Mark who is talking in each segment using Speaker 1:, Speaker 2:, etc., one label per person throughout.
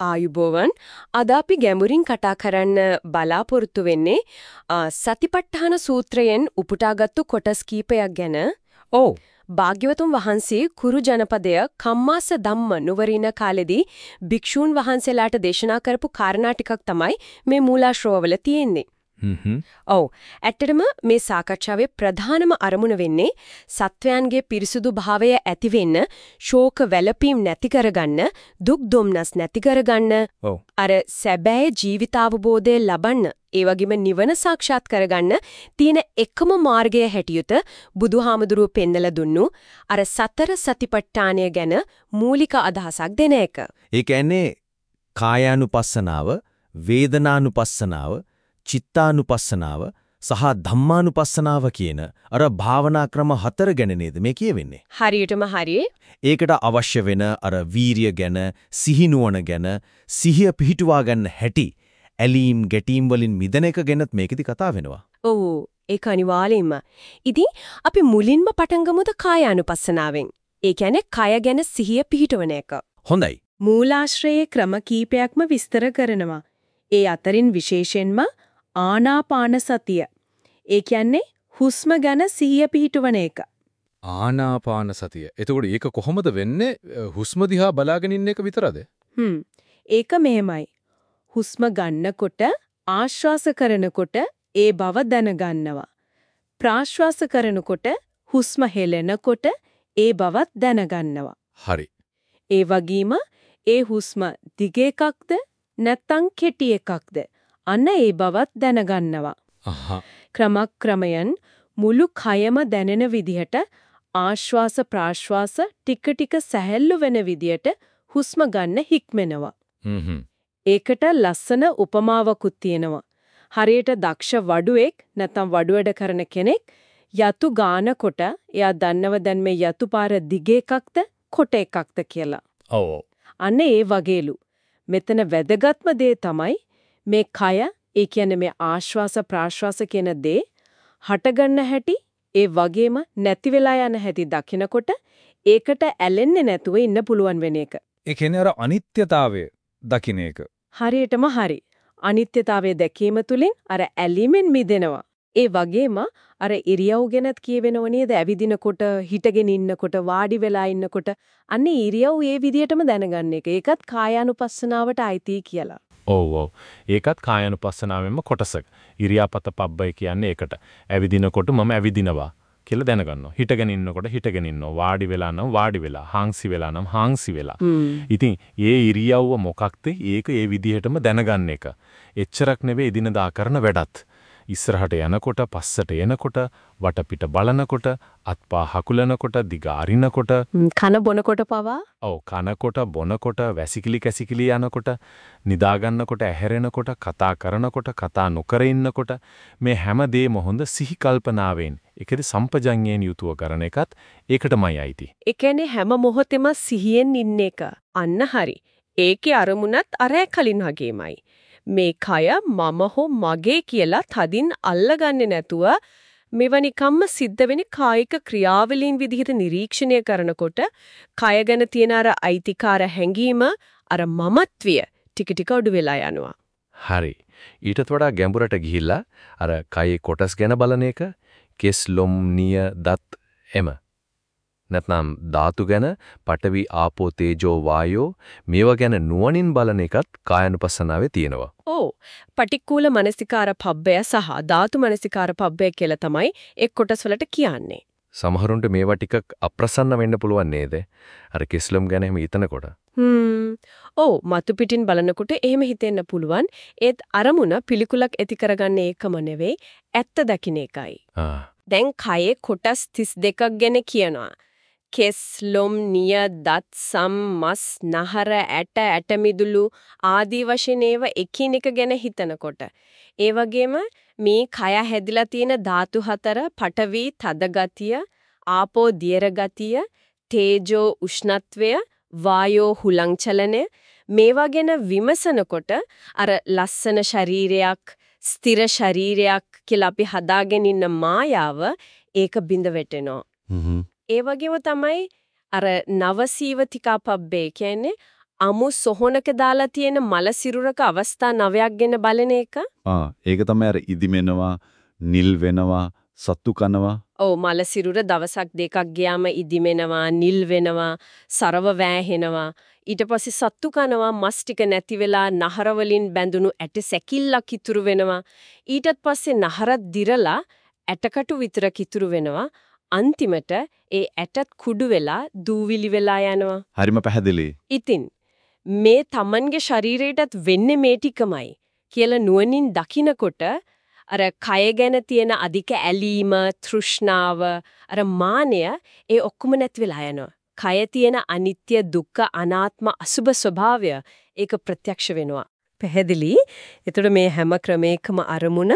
Speaker 1: ආයුබෝවන් අද අපි ගැඹුරින් කතා කරන්න බලාපොරොත්තු වෙන්නේ සතිපට්ඨාන සූත්‍රයෙන් උපුටාගත්තු කොටස් කීපයක් ගැන.
Speaker 2: ඔව්.
Speaker 1: භාග්‍යවතුන් වහන්සේ කුරු ජනපදය කම්මාස ධම්ම නුවරින කාලෙදී භික්ෂූන් වහන්සේලාට දේශනා කරපු කාරණා ටිකක් තමයි මේ මූලාශ්‍රවවල තියෙන්නේ. ඔව්. ඇත්තටම මේ සාකච්ඡාවේ ප්‍රධානම අරමුණ වෙන්නේ සත්වයන්ගේ පිරිසුදු භාවය ඇති වෙන්න, ශෝක වැළපීම් නැති කරගන්න, දුක් දුම්නස් නැති කරගන්න. අර සැබෑ ජීවිතාවබෝධය ලබන්න, ඒ වගේම නිවන සාක්ෂාත් කරගන්න තියෙන එකම මාර්ගය හැටියට බුදුහාමුදුරුවෝ පෙන්නලා දුන්නු අර සතර සතිපට්ඨානය ගැන මූලික අදහසක් දෙන එක.
Speaker 2: ඒ කියන්නේ කායානුපස්සනාව, වේදනානුපස්සනාව, චිත්තානුපස්සනාව සහ ධම්මානුපස්සනාව කියන අර භාවනා ක්‍රම හතර ගැන නේද මේ කියවෙන්නේ.
Speaker 1: හරියටම හරියේ.
Speaker 2: ඒකට අවශ්‍ය වෙන අර වීරිය ගැන, සිහිනුවණ ගැන, සිහිය පිහිටුවා ගන්න හැටි, ඇලීම් ගැටීම් වලින් මිදෙන එක ගැනත් මේකෙදි කතා වෙනවා.
Speaker 1: ඔව් ඒක අනිවාර්යයෙන්ම. ඉතින් අපි මුලින්ම පටන් ගමුද කායානුපස්සනාවෙන්. ඒ කියන්නේ කය ගැන සිහිය පිහිටවන එක.
Speaker 2: හොඳයි.
Speaker 1: මූලාශ්‍රයේ ක්‍රම කීපයක්ම විස්තර කරනවා. ඒ අතරින් විශේෂයෙන්ම ආනාපාන සතිය. ඒ කියන්නේ හුස්ම ගැන සිහිය පිහිටවන එක.
Speaker 3: ආනාපාන සතිය. එතකොට ඒක කොහොමද වෙන්නේ? හුස්ම දිහා බලාගෙන ඉන්න එක විතරද?
Speaker 1: හ්ම්. ඒක මෙහෙමයි. හුස්ම ගන්නකොට ආශ්වාස කරනකොට ඒ බව දැනගන්නවා. ප්‍රාශ්වාස කරනකොට හුස්ම හෙලෙනකොට ඒ බවත් දැනගන්නවා.
Speaker 3: හරි.
Speaker 1: ඒ වගේම ඒ හුස්ම දිග එකක්ද නැත්නම් කෙටි එකක්ද අන්න ඒ බවත් දැනගන්නවා. ක්‍රමක්‍රමයෙන් මුළු කයම දැනෙන විදිහට ආශ්වාස ප්‍රාශ්වාස ටික ටික සැහැල්ලු වෙන විදිහට හුස්ම ගන්න හික්මෙනවා. ඒකට ලස්සන උපමාවකුත් තියෙනවා. හරියට දක්ෂ වඩුවෙක් නැත්නම් වඩුවඩ කරන කෙනෙක් යතු ගානකොට එයා දන්නව දැන් මේ යතු පාර දිග එකක්ද කොට එකක්ද කියලා.
Speaker 3: ඔව්.
Speaker 1: අන්න ඒ වගේලු. මෙතන වැදගත්ම දේ තමයි මේ කය ඒ කියන්නේ මේ ආශ්වාස ප්‍රාශ්වාස කියන දේ හටගන්න හැටි ඒ වගේම නැති වෙලා යන හැටි දකිනකොට ඒකට ඇලෙන්නේ නැතුව ඉන්න පුළුවන් වෙන එක.
Speaker 3: ඒ කියන්නේ අර අනිත්‍යතාවය දකින්න එක.
Speaker 1: හරියටම හරි. අනිත්‍යතාවය දැකීම තුළින් අර ඇලීමෙන් මිදෙනවා. ඒ වගේම අර ඉරියව් ගැනත් කියවෙනව නේද? ඇවිදිනකොට, හිටගෙන ඉන්නකොට, වාඩි වෙලා ඉන්නකොට අන්නේ ඉරියව් ඒ විදිහටම දැනගන්න එක. ඒකත් කායානුපස්සනාවට අයිති කියලා.
Speaker 3: ඔව් ඔව්. ඒකත් කායानुපස්සනාවෙන්ම කොටසක්. ඉරියාපත පබ්බය කියන්නේ ඒකට. ඇවිදිනකොට මම ඇවිදිනවා කියලා දැනගන්නවා. හිටගෙන ඉන්නකොට හිටගෙන ඉන්නවා. වාඩි වෙලා නම් වාඩි වෙලා, හාන්සි වෙලා නම් හාන්සි වෙලා. ඉතින් ඒ ඉරියව්ව මොකක්ද? ඒක ඒ විදිහටම දැනගන්න එක. එච්චරක් නෙවෙයි එදිනදා කරන වැඩත්. ඉස්සරහට යනකොට පස්සට එනකොට වටපිට බලනකොට අත්පා හකුලනකොට දිගාරිනකොට
Speaker 1: කන බොනකොට පවා
Speaker 3: ඔව් කනකොට බොනකොට වැසිකිලි කැසිකිලි යනකොට නිදාගන්නකොට ඇහැරෙනකොට කතා කරනකොට කතා නොකර ඉන්නකොට මේ හැම දෙයක්ම හොඳ සිහි කල්පනාවෙන් ඒකද සම්පජඤ්ඤයෙන් යුතුව කරන එකත් ඒකටමයි අයිති.
Speaker 1: ඒ කියන්නේ හැම මොහොතෙම සිහියෙන් ඉන්න එක. අන්න හරි. ඒකේ අරමුණත් අර කලින් වගේමයි. මේ කය මම හෝ මගේ කියලා තදින් අල්ලගන්නේ නැතුව මෙවනිකම්ම සිද්ධ වෙන කායික ක්‍රියාවලීන් විදිහට නිරීක්ෂණය කරනකොට කය ගැන තියෙන අර අයිතිකාර හැඟීම අර මමත්වය ටික ටික අඩු වෙලා යනවා.
Speaker 3: හරි. ඊටත් වඩා ගැඹුරට ගිහිල්ලා අර කයේ කොටස් ගැන බලන එක කෙස් ලොම් නිය දත් එම නැත්නම් ධාතු ගැන පඨවි ආපෝ තේජෝ වායෝ මේවා ගැන නුවණින් බලන එකත් කායනුපස්සනාවේ තියෙනවා.
Speaker 1: ඔව්. පටික්කුල මනසිකාර පබ්බය සහ ධාතු මනසිකාර පබ්බය කියලා තමයි එක් කොටස් වලට කියන්නේ.
Speaker 3: සමහරුන්ට මේවා ටිකක් අප්‍රසන්න වෙන්න පුළුවන් නේද? අර කිස්ලම් ගැන එහෙම හිතනකොට.
Speaker 1: හ්ම්. ඔව් මතු පිටින් බලනකොට එහෙම හිතෙන්න පුළුවන්. ඒත් අරමුණ පිළිකුලක් ඇති කරගන්නේ ඒකම නෙවෙයි, ඇත්ත දකින්න එකයි. දැන් කයේ කොටස් 32ක් ගැන කියනවා. කෙස් ලොම් නිය දත් සම් මස් නහර ඇට ඇටමිදුළු ආදී වශයෙන් ඒව එකිනෙක ගැන හිතනකොට ඒ වගේම මේ කය හැදිලා තියෙන ධාතු හතර පඨවි තද ගතිය ආපෝ දියර ගතිය තේජෝ උෂ්ණත්වය වායෝ හුලං චලනය මේවා ගැන විමසනකොට අර ලස්සන ශරීරයක් ස්ථිර ශරීරයක් කියලා අපි හදාගෙන ඉන්න මායාව ඒක බිඳ වැටෙනවා. ඒ වගේම තමයි අර නවසීවතිකා පබ්බේ කියන්නේ අමු සොහොනක දාලා තියෙන මල සිරුරක අවස්ථා නවයක් ගැන බලන එක.
Speaker 4: ආ ඒක තමයි අර ඉදිමෙනවා, නිල් වෙනවා, සත්තු කනවා.
Speaker 1: ඔව් මල සිරුර දවසක් දෙකක් ගියාම ඉදිමෙනවා, නිල් වෙනවා, සරව වෑහෙනවා. ඊට පස්සේ සත්තු කනවා මස් ටික නැති වෙලා නහර වලින් බැඳුණු ඇට සැකිල්ලක් ඉතුරු වෙනවා. ඊටත් පස්සේ නහරත් දිරලා ඇටකටු විතරක් ඉතුරු වෙනවා. අන්තිමට ඒ ඇටත් කුඩු වෙලා දූවිලි වෙලා යනවා.
Speaker 4: හරිම පැහැදිලි.
Speaker 1: ඉතින් මේ Tamanගේ ශරීරයටත් වෙන්නේ මේ ටිකමයි කියලා නුවණින් දකිනකොට අර කය ගැන තියෙන අධික ඇලීම, තෘෂ්ණාව, අර මානය ඒ ඔක්කොම නැති වෙලා යනවා. කය තියෙන අනිත්‍ය, දුක්ඛ, අනාත්ම, අසුබ ස්වභාවය ඒක ප්‍රත්‍යක්ෂ වෙනවා. පැහැදිලි. එතකොට මේ හැම ක්‍රමයකම අරමුණ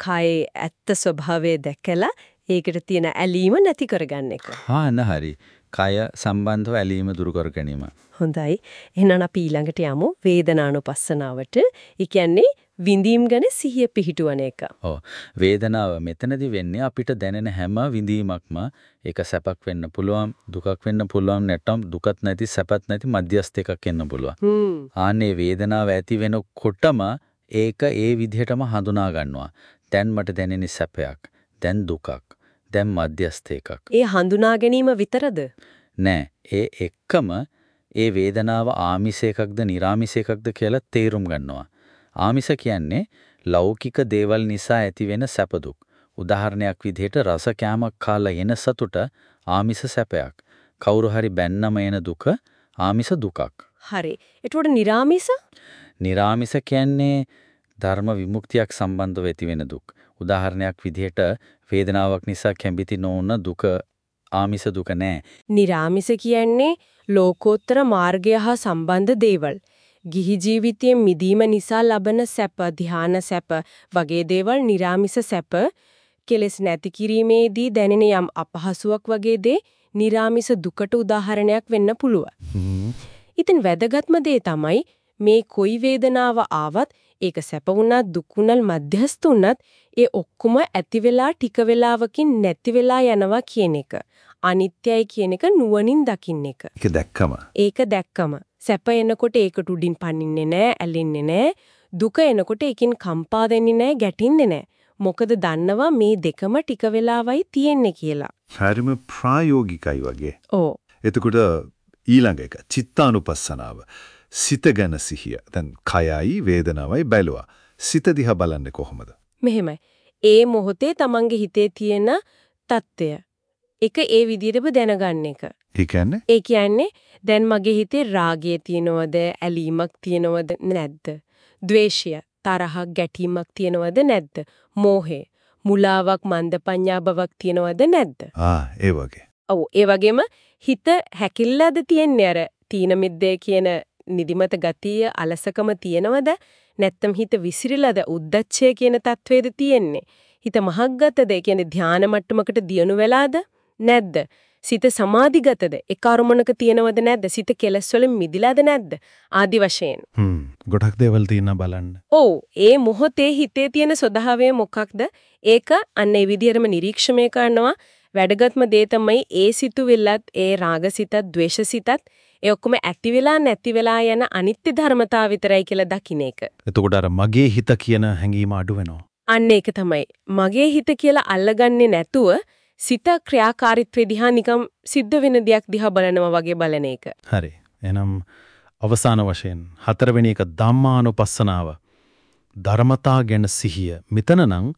Speaker 1: කයේ ඇත්ත ස්වභාවය දැකලා ඒකට තියෙන ඇලීම නැති කරගන්න එක.
Speaker 5: හා නහරි. කය සම්බන්ධව ඇලීම දුරු කර ගැනීම.
Speaker 1: හොඳයි. එහෙනම් අපි ඊළඟට යමු වේදනානුපස්සනාවට. ඒ කියන්නේ විඳීම් ගැන සිහිය පිහිටුවන එක.
Speaker 5: ඔව්. වේදනාව මෙතනදී වෙන්නේ අපිට දැනෙන හැම විඳීමක්ම ඒක සැපක් වෙන්න පුළුවන්, දුකක් වෙන්න පුළුවන්, නැත්නම් දුකත් නැති සැපත් නැති මධ්‍යස්ථ එකක් වෙන්න පුළුවන්.
Speaker 1: හ්ම්.
Speaker 5: ආන්නේ වේදනාව ඇති වෙනකොටම ඒක ඒ විදිහටම හඳුනා ගන්නවා. දැන් මට දැනෙන සැපයක්, දැන් දුකක්, දැන් මධ්‍යස්ථ එකක්.
Speaker 1: ඒ හඳුනා ගැනීම විතරද?
Speaker 5: නෑ. ඒ එක්කම ඒ වේදනාව ආමිෂ එකක්ද නිර්ආමිෂ එකක්ද කියලා තේරුම් ගන්නවා. ආමිෂ කියන්නේ ලෞකික දේවල් නිසා ඇතිවෙන සැප දුක්. උදාහරණයක් විදිහට රස කෑමක් කාලා එන සතුට ආමිෂ සැපයක්. කවුරු හරි බැන්නම එන දුක ආමිෂ දුකක්.
Speaker 1: හරි. ඒතකොට නිරාමිස?
Speaker 5: නිර්ආමිෂ කියන්නේ ධර්ම විමුක්තියක් සම්බන්ධව ඇතිවෙන දුක්. උදාහරණයක් විදිහට වේදනාවක් නිසා කැම්බිති නොවන දුක ආමිෂ දුක නෑ.
Speaker 1: නිරාමිස කියන්නේ ලෝකෝත්තර මාර්ගය හා සම්බන්ධ දේවල්. ගිහි ජීවිතයේ මිදීම නිසා ලබන සැප, ධානා සැප වගේ දේවල් නිරාමිස සැප කෙලෙස් නැති කිරීමේදී දැනෙන යම් අපහසුයක් වගේ දේ නිරාමිස දුකට උදාහරණයක් වෙන්න පුළුවන්. ඉතින් වැදගත්ම දේ තමයි මේ කොයි වේදනාව ආවත් ඒක සැප වුණත් දුක් වුණත් මධ්‍යස්ථ වුණත් ඒ ඔක්කොම ඇති වෙලා ටික වෙලාවකින් නැති වෙලා යනවා කියන එක. අනිත්‍යයි කියන එක නුවණින් දකින්න එක.
Speaker 4: ඒක දැක්කම.
Speaker 1: ඒක දැක්කම සැප එනකොට ඒකට උඩින් පනින්නේ නැහැ, ඇලෙන්නේ නැහැ. දුක එනකොට ඒකින් කම්පා වෙන්නේ නැහැ, ගැටින්නේ නැහැ. මොකද දන්නවා මේ දෙකම ටික වෙලාවයි තියෙන්නේ කියලා.
Speaker 4: හරිම ප්‍රායෝගිකයි වගේ.
Speaker 1: ඕ.
Speaker 4: එතකොට ඊළඟ එක චිත්තානුපස්සනාව. සිත ගැන සිහිය. දැන් කයයි වේදනාවයි බැලුවා. සිත දිහා බලන්නේ කොහොමද?
Speaker 1: මෙහෙමයි. ඒ මොහොතේ Tamange හිතේ තියෙන తত্ত্বය එක ඒ විදිහටම දැනගන්න එක.
Speaker 4: ඒ කියන්නේ?
Speaker 1: ඒ කියන්නේ දැන් මගේ හිතේ රාගය තියෙනවද, ඇලීමක් තියෙනවද නැද්ද? ද්වේෂය, තරහ, ගැටීමක් තියෙනවද නැද්ද? මෝහය, මුලාවක්, මන්දපඤ්ඤා බවක් තියෙනවද නැද්ද?
Speaker 4: ආ, ඒ වගේ.
Speaker 1: ඔව්, ඒ වගේම හිත හැකිල්ලද තියන්නේ අර තීන මිද්දේ කියන නිදිමත ගතිය, අලසකම තියෙනවද? නැත්නම් හිත විසිරිලාද උද්දච්චය කියන තත්වේද තියෙන්නේ? හිත මහග්ගතද? කියන්නේ ධානා මට්ටමකට දියුණු වෙලාද නැද්ද? සිත සමාධිගතද? ඒ කර්මණක තියෙනවද නැද්ද? සිත කෙලස් වලින් මිදිලාද නැද්ද? ආදි වශයෙන්.
Speaker 4: හ්ම්. ගොඩක් දේවල් තියෙනවා බලන්න.
Speaker 1: ඔව්. ඒ මොහොතේ හිතේ තියෙන ස්වභාවය මොකක්ද? ඒක අන්න ඒ විදිහටම නිරීක්ෂණය කරනවා. වැඩගත්ම දේ තමයි ඒ සිතුවිල්ලත් ඒ රාගසිතත් ද්වේෂසිතත් ඒ ඔක්කොම ඇති වෙලා නැති වෙලා යන අනිත්‍ය ධර්මතාව විතරයි කියලා දකින්න එක.
Speaker 2: එතකොට අර මගේ හිත කියන හැඟීම අඩු වෙනවා.
Speaker 1: අන්න ඒක තමයි. මගේ හිත කියලා අල්ලගන්නේ නැතුව සිත ක්‍රියාකාරීත්වය දිහා නිකම් සිද්ධ වෙන දෙයක් දිහා බලනවා වගේ බලන එක.
Speaker 2: හරි. එහෙනම් අවසාන වශයෙන් හතරවෙනි එක ධම්මානුපස්සනාව. ධර්මතා ගැන සිහිය. මෙතන නම්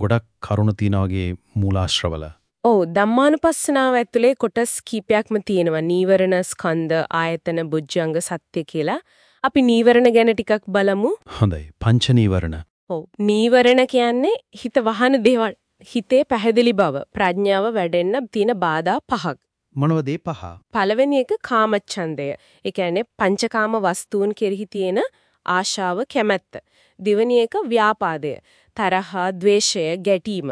Speaker 2: ගොඩක් කරුණ තියනා වගේ මූලාශ්‍රවල.
Speaker 1: ඔව් ධම්මානුපස්සනාව ඇතුලේ කොටස් කීපයක්ම තියෙනවා. නීවරණ ස්කන්ධ ආයතන බුද්ධංග සත්‍ය කියලා. අපි නීවරණ ගැන ටිකක් බලමු.
Speaker 2: හොඳයි. පංච නීවරණ.
Speaker 1: ඔව්. නීවරණ කියන්නේ හිත වහන දේවල්. හිතේ පැහැදිලි බව, ප්‍රඥාව වැඩෙන්න තියෙන බාධා පහක්.
Speaker 2: මොනවද ඒ පහ?
Speaker 1: පළවෙනි එක කාමච්ඡන්දය. ඒ කියන්නේ පංචකාම වස්තුන් කෙරෙහි තියෙන ආශාව කැමැත්ත. දෙවෙනි එක ව්‍යාපාදය. තරහ, ద్వේෂය, ගැටීම.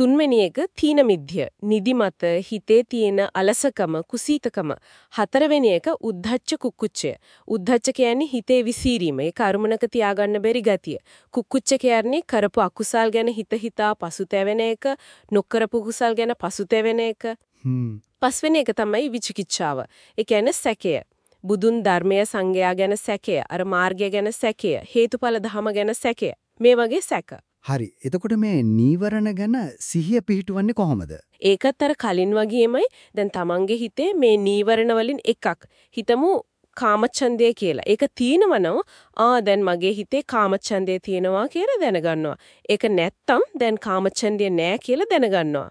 Speaker 1: තුන්වෙනි එක තීන මිද්‍ය. නිදිමත, හිතේ තියෙන අලසකම, කුසීතකම. හතරවෙනි එක උද්ධච්ච කුක්කුච්චය. උද්ධච්ච කියන්නේ හිතේ විසීරීම. ඒ කර්මණක තියාගන්න බැරි ගතිය. කුක්කුච්ච කියන්නේ කරපු අකුසල් ගැන හිත හිතා පසුතැවෙන එක, නොකරපු කුසල් ගැන පසුතැවෙන එක.
Speaker 2: හ්ම්.
Speaker 1: පස්වෙනි එක තමයි විචිකිච්ඡාව. ඒ කියන්නේ සැකය. බුදුන් ධර්මය සංගයා ගැන සැකය, අර මාර්ගය ගැන සැකය, හේතුඵල ධම ගැන සැකය. මේ වගේ සැක.
Speaker 6: හරි. එතකොට මේ නීවරණ ගැන සිහිය පිහිටුවන්නේ කොහොමද?
Speaker 1: ඒකත් අර කලින් වගේමයි දැන් තමන්ගේ හිතේ මේ නීවරණ වලින් එකක්. හිතමු කාමච්ඡන්දය කියලා. ඒක තියෙනවනම් ආ දැන් මගේ හිතේ කාමච්ඡන්දය තියෙනවා කියලා දැනගන්නවා. ඒක නැත්තම් දැන් කාමච්ඡන්දය නෑ කියලා දැනගන්නවා.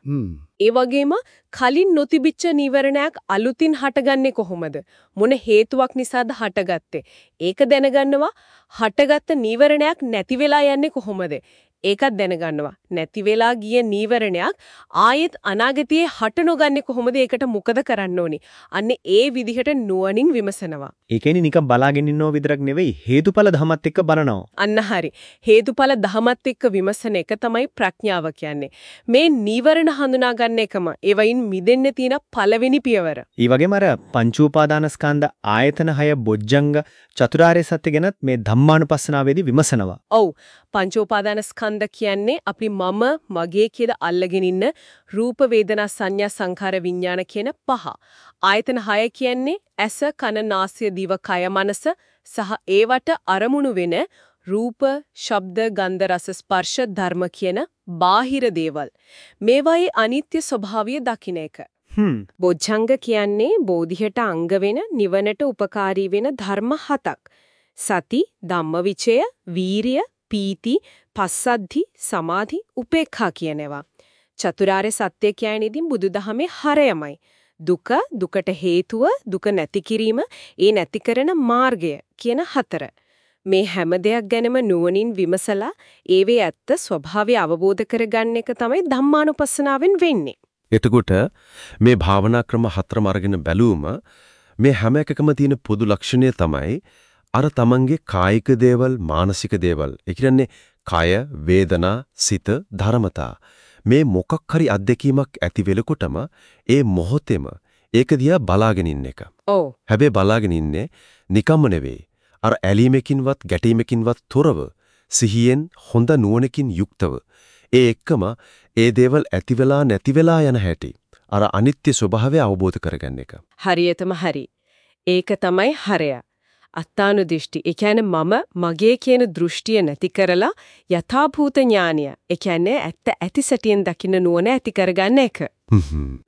Speaker 1: ඒ වගේම කලින් නොතිබිච්ච නීවරණයක් අලුතින් හටගන්නේ කොහොමද? මොන හේතුවක් නිසාද හටගත්තේ? ඒක දැනගන්නවා. හටගත්ත නීවරණයක් නැති වෙලා යන්නේ කොහොමද? ඒකත් දැනගන්නවා. නැති වෙලා ගිය නීවරණයක් ආයෙත් අනාගතයේ හට නොගන්නේ කොහොමද? ඒකට මොකද කරන්න ඕනි? අන්න ඒ විදිහට නුවණින් විමසනවා.
Speaker 7: ඒ කියන්නේ නිකන් බලාගෙන ඉන්නව විතරක් නෙවෙයි හේතුඵල ධමත් එක්ක බලනවා.
Speaker 1: අන්න හරි. හේතුඵල දහමත් එක්ක විමසන එක තමයි ප්‍රඥාව කියන්නේ. මේ නීවරණ හඳුනා ගන්න එකම ඒ වයින් මිදෙන්න තියෙන පළවෙනි පියවර.
Speaker 7: ඒ වගේම අර පංච උපාදානස්කන්ධ ආයතන 6 බොජ්ජංග චතුරාර්ය සත්‍ය ගැනත් මේ ධම්මානුපස්සනාවේදී විමසනවා.
Speaker 1: ඔව් පංච උපාදානස්කන්ධ කියන්නේ අපි මම මගේ කියලා අල්ලගෙන ඉන්න රූප වේදනා සංඥා සංඛාර විඥාන කියන පහ. ආයතන 6 කියන්නේ ඇස කන නාසය දිව කය මනස සහ ඒවට අරමුණු වෙන රූප, ශබ්ද, ගන්ධ, රස, ස්පර්ශ, ධර්ම කියන බාහිර දේවල්. මේවායේ අනිත්‍ය ස්වභාවය දකින්න එක.
Speaker 7: හ්ම්.
Speaker 1: බොජ්ජංග කියන්නේ බෝධියට අංග වෙන නිවනට උපකාරී වෙන ධර්ම හතක්. සති, ධම්මවිචය, වීරිය, පීති, පස්සද්ධි, සමාධි, උපේක්ඛා කියනවා. චතුරාර්ය සත්‍ය කියන්නේ ඉතින් බුදුදහමේ හරයමයි. දුක, දුකට හේතුව, දුක නැති කිරීම, ඒ නැති කරන මාර්ගය කියන හතර. මේ හැම දෙයක් ගැනම නුවණින් විමසලා ඒවේ ඇත්ත ස්වභාවය අවබෝධ කරගන්න එක තමයි ධම්මානුපස්සනාවෙන් වෙන්නේ.
Speaker 8: එතකොට මේ භාවනා ක්‍රම හතරම අරගෙන බැලුවම මේ හැම එකකම තියෙන පොදු ලක්ෂණය තමයි අර තමන්ගේ කායික දේවල් මානසික දේවල් ඒ කියන්නේ කය වේදනා සිත ධර්මතා මේ මොකක් හරි අත්දැකීමක් ඇති වෙලකොටම ඒ මොහොතේම ඒක දිහා බලාගෙන ඉන්න එක.
Speaker 1: ඔව්.
Speaker 8: හැබැයි බලාගෙන ඉන්නේ නිකම්ම නෙවෙයි. අර ඇලීමකින්වත් ගැටීමකින්වත් තොරව සිහියෙන් හොඳ නුවණකින් යුක්තව ඒ එක්කම ඒ දේවල් ඇති වෙලා නැති වෙලා යන හැටි අර අනිත්‍ය ස්වභාවය අවබෝධ කරගන්න එක.
Speaker 1: හරියටම හරි. ඒක තමයි හරය. අත්තානු දෘෂ්ටි. ඒ කියන්නේ මම මගේ කියන දෘෂ්ටිය නැති කරලා යථාභූත ඥානය. ඒ කියන්නේ ඇත්ත ඇති සැටියෙන් දකින්න නුවණ ඇති කරගන්න එක.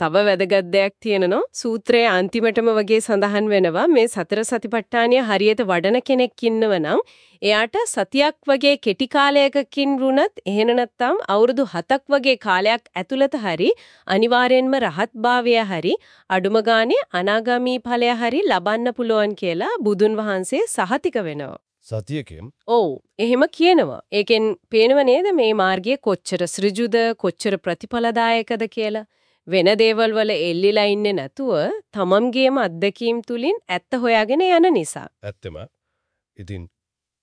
Speaker 1: තව වැදගත් දෙයක් තියෙනවා සූත්‍රයේ අන්තිමටම වගේ සඳහන් වෙනවා මේ සතර සතිපට්ඨානිය හරියට වඩන කෙනෙක් ඉන්නවනම් එයාට සතියක් වගේ කෙටි කාලයකකින් වුණත් එහෙන නැත්නම් අවුරුදු 7ක් වගේ කාලයක් ඇතුළත හරි අනිවාර්යෙන්ම රහත්භාවය හරි අඩුම ගානේ අනාගාමී ඵලය හරි ලබන්න පුළුවන් කියලා බුදුන් වහන්සේ සහතික වෙනවා.
Speaker 8: සතියකෙන්
Speaker 1: ඔව් එහෙම කියනවා. ඒකෙන් පේනව නේද මේ මාර්ගය කොච්චර සෘජුද කොච්චර ප්‍රතිඵලදායකද කියලා. වෙන දේවල් වල එල්ලිලා ඉන්නේ නැතුව තමන්ගේම අත්දැකීම් තුලින් ඇත්ත හොයාගෙන යන නිසා.
Speaker 9: ඇත්තම ඉතින්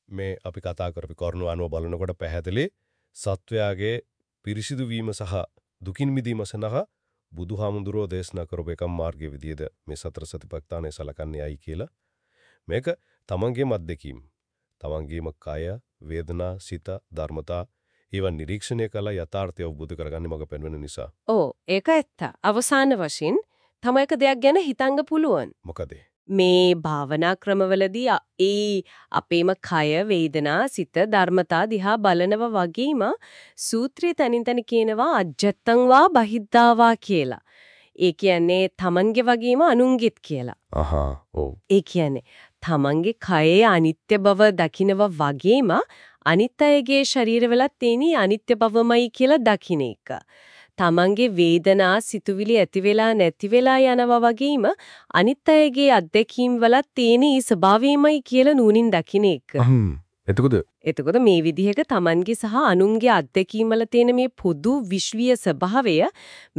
Speaker 9: මේ අපි කතා කරපු කරුණු අනුව බලනකොට පැහැදිලි සත්වයාගේ පිරිසිදු වීම සහ දුකින් මිදීම සඳහා බුදුහාමුදුරෝ දේශනා කරපු එකම මාර්ගයේ විදිහද මේ සතර සතිපට්ඨානය සලකන්නේ අයි කියලා මේක තමන්ගේම අත්දැකීම් තමන්ගේම කය වේදනා සිත ධර්මතා ඒවා නිරීක්ෂණය කළා යථාර්ථය අවබෝධ කරගන්න මඟ පෙන්වන නිසා.
Speaker 1: ඔව් ඒක ඇත්ත. අවසාන වශයෙන් තම එක දෙයක් ගැන හිතන්න පුළුවන්.
Speaker 9: මොකද
Speaker 1: මේ භාවනා ක්‍රමවලදී ඒ අපේම කය වේදනා සිත ධර්මතා දිහා බලනව වගේම සූත්‍රයේ තනින් තනි කියනවා අජත්තං වා බහිද්ධාවා කියලා. ඒ කියන්නේ තමන්ගේ වගේම අනුන්ගෙත් කියලා.
Speaker 9: අහා ඔව්
Speaker 1: ඒ කියන්නේ තමන්ගේ කයේ අනිත්‍ය බව දකිනව වගේම අනිත් අයගේ ශරීරවලත් තියෙන අනිත්‍ය බවමයි කියලා දකින්න එක. තමන්ගේ වේදනා සිතුවිලි ඇති වෙලා නැති වෙලා යනවා වගේම අනිත් අයගේ අත්දැකීම් වලත් තියෙන ඒ ස්වභාවයමයි කියලා නූනින් දකින්න එක.
Speaker 9: එතකොට
Speaker 1: එතකොට මේ විදිහක තමන්ගේ සහ අනුන්ගේ අත්දැකීම් වල තියෙන මේ පොදු විශ්වීය ස්වභාවය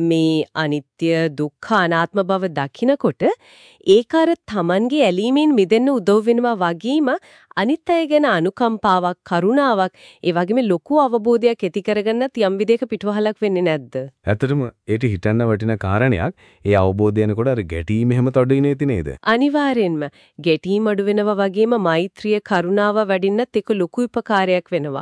Speaker 1: මේ අනිත්‍ය දුක්ඛ අනාත්ම බව දකිනකොට ඒක අර තමන්ගේ ඇලීමෙන් මිදෙන්න උදව් වෙනවා වගේම අනිත් අය ගැන අනුකම්පාවක් කරුණාවක් ඒ වගේම ලොකු අවබෝධයක් ඇති කරගන්නත් යම් විදිහක පිටුවහලක් වෙන්නේ නැද්ද?
Speaker 3: ඇත්තටම ඒට හිතන්න වටින කාරණයක් ඒ අවබෝධය එනකොට අර ගැටීම එහෙම තොඩින් නැති නේද?
Speaker 1: අනිවාර්යෙන්ම ගැටීම් අඩු වෙනවා වගේම මෛත්‍රිය කරුණාව වැඩින්නත් ඒක ලොකු උපකාරයක් වෙනවා.